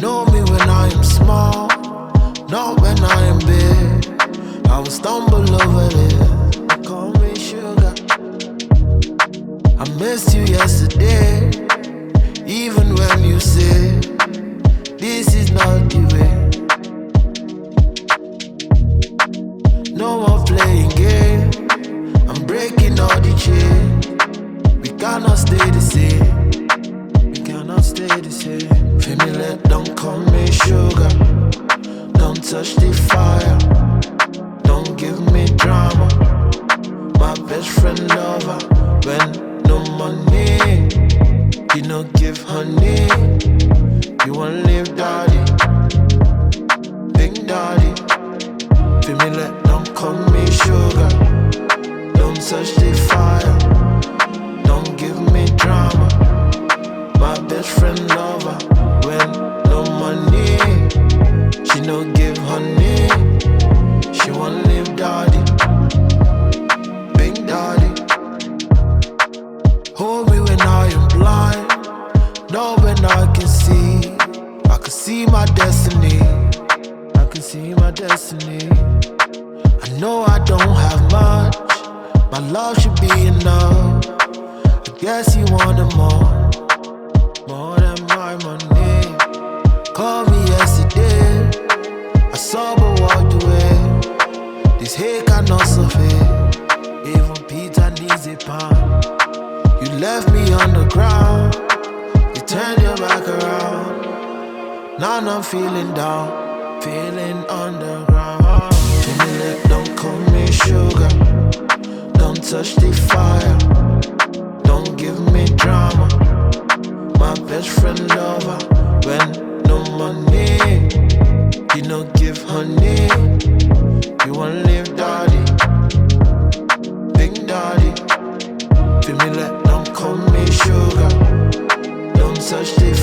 Know me when I am small, not when I am big. I will stumble over this. Call me sugar. I missed you yesterday. Don't call me sugar. Don't touch the fire. Don't give me drama. My best friend lover. When no money, you no give honey. You want live daddy, big daddy. Family, don't call me sugar. Don't touch the can see my destiny. I can see my destiny. I know I don't have much. My love should be enough. I guess you wanted more. More than my money. Called me yesterday. I saw but walked away. This hate cannot survive. Even Peter needs a pound. You left me on the ground. You turned your back around. Now I'm feeling down, feeling underground. Jeanette, don't call me sugar. Don't touch the fire. Don't give me drama. My best friend lover. When no money, you no give honey. You want live daddy, big daddy. Feel me like don't call me sugar. Don't touch the